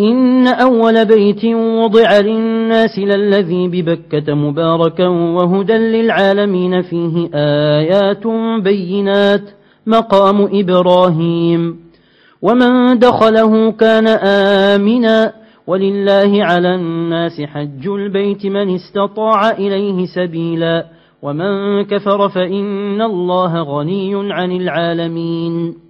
إن أول بيت وضع للناس للذي ببكة مباركا وهدى للعالمين فيه آيات بينات. مقام إبراهيم. ومن دخله كان آمنا. ولله على الناس حج البيت من استطاع إليه سبيلا. ومن كفر فإن الله غني عن العالمين.